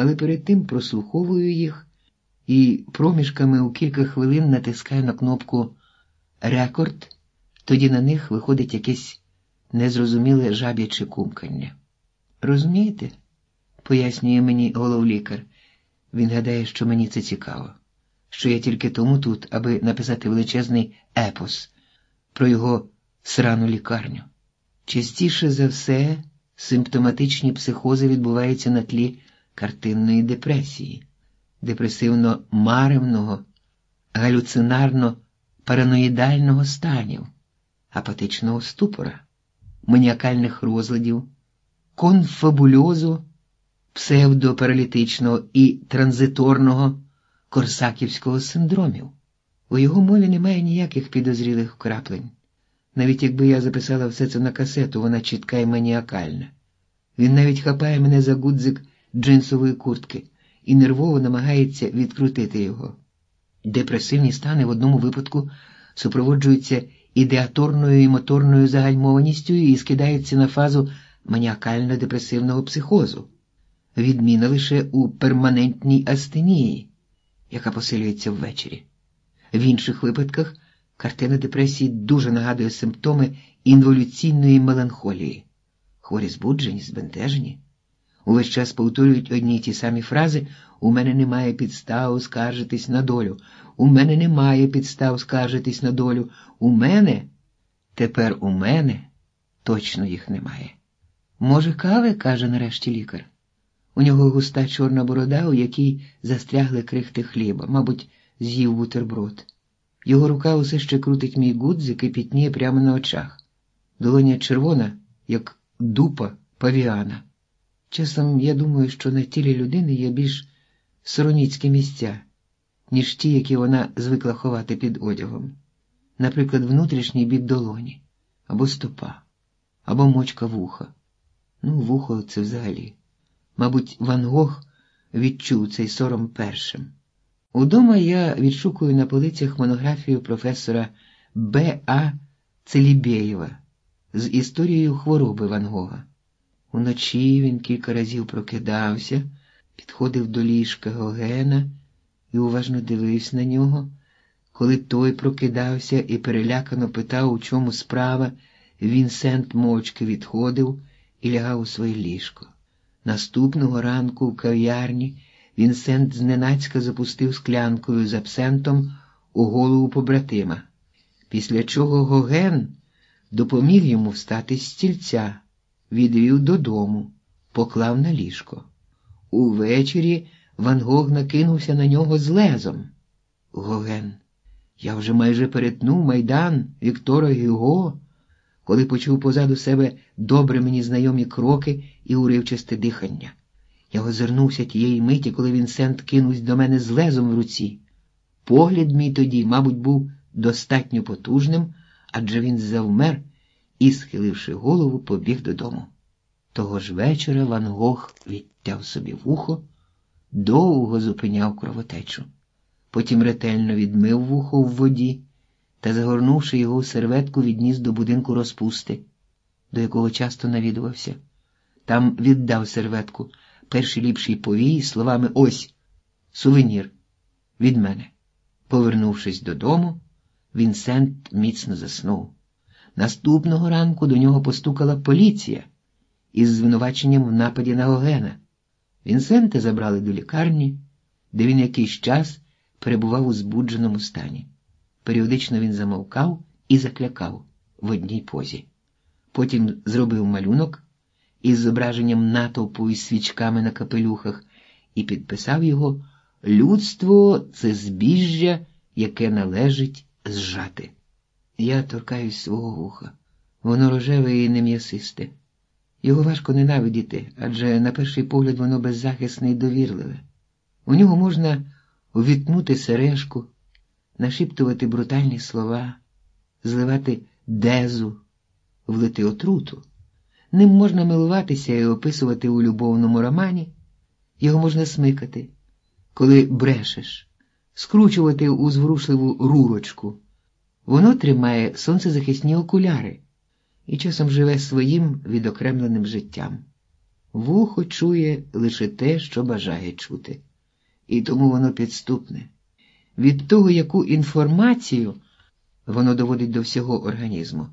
але перед тим прослуховую їх і проміжками у кілька хвилин натискаю на кнопку Рекорд, тоді на них виходить якесь незрозуміле жаб'яче кумкання. Розумієте? пояснює мені головлікар. Він гадає, що мені це цікаво, що я тільки тому тут, аби написати величезний епос про його срану лікарню. Частіше за все, симптоматичні психози відбуваються на тлі картинної депресії, депресивно-маремного, галюцинарно-параноїдального станів, апатичного ступора, маніакальних розладів, конфабульозу, псевдопаралітичного і транзиторного корсаківського синдромів. У його мові немає ніяких підозрілих вкраплень. Навіть якби я записала все це на касету, вона чітка і маніакальна. Він навіть хапає мене за гудзик джинсової куртки і нервово намагається відкрутити його. Депресивні стани в одному випадку супроводжуються ідеаторною і моторною загальмованістю і скидаються на фазу маніакально-депресивного психозу, відміна лише у перманентній астенії, яка посилюється ввечері. В інших випадках картина депресії дуже нагадує симптоми інволюційної меланхолії, хворі збуджені, збентежені. Увесь час повторюють одні й ті самі фрази у мене немає підстав скаржитись на долю, у мене немає підстав скаржитись на долю, у мене, тепер у мене точно їх немає. Може, кави, каже нарешті лікар. У нього густа чорна борода, у якій застрягли крихти хліба, мабуть, з'їв бутерброд. Його рука усе ще крутить мій гудзик і пітніє прямо на очах. Долоня червона, як дупа павіана. Часом я думаю, що на тілі людини є більш сороніцькі місця, ніж ті, які вона звикла ховати під одягом, наприклад, внутрішній бік долоні, або стопа, або мочка вуха. Ну, вухо це взагалі. Мабуть, Ван Гог відчув цей сором першим. Удома я відшукую на полицях монографію професора Б. А. Целібєєва з історією хвороби Ван Гога. Уночі він кілька разів прокидався, підходив до ліжка Гогена і уважно дивився на нього. Коли той прокидався і перелякано питав, у чому справа, Вінсент мовчки відходив і лягав у своє ліжко. Наступного ранку в кав'ярні Вінсент зненацька запустив склянкою з абсентом у голову побратима, після чого Гоген допоміг йому встати з стільця відвів додому, поклав на ліжко. Увечері Ван Гог накинувся на нього з лезом. Гоген, я вже майже перетнув майдан Віктора Гюго, коли почув позаду себе добре мені знайомі кроки і уривчасте дихання. Я озирнувся тієї миті, коли Вінсент кинувся до мене з лезом в руці. Погляд мій тоді, мабуть, був достатньо потужним, адже він завмер і, схиливши голову, побіг додому. Того ж вечора Ван Гог відтяв собі вухо, довго зупиняв кровотечу, потім ретельно відмив вухо в воді та, загорнувши його в серветку, відніс до будинку розпусти, до якого часто навідувався. Там віддав серветку перший ліпший повій словами Ось сувенір від мене. Повернувшись додому, Вінсент міцно заснув. Наступного ранку до нього постукала поліція із звинуваченням в нападі на Огена. Вінсента забрали до лікарні, де він якийсь час перебував у збудженому стані. Періодично він замовкав і заклякав в одній позі. Потім зробив малюнок із зображенням натовпу із свічками на капелюхах і підписав його Людство це збіжжя, яке належить зжати. Я торкаюсь свого вуха. Воно рожеве і нем'ясисте. Його важко ненавидіти, адже на перший погляд воно беззахисне і довірливе. У нього можна увітнути сережку, нашіптувати брутальні слова, зливати дезу, влити отруту. Ним можна милуватися і описувати у любовному романі, його можна смикати, коли брешеш, скручувати у зворушливу рурочку. Воно тримає сонцезахисні окуляри і часом живе своїм відокремленим життям. Вухо чує лише те, що бажає чути, і тому воно підступне. Від того, яку інформацію воно доводить до всього організму.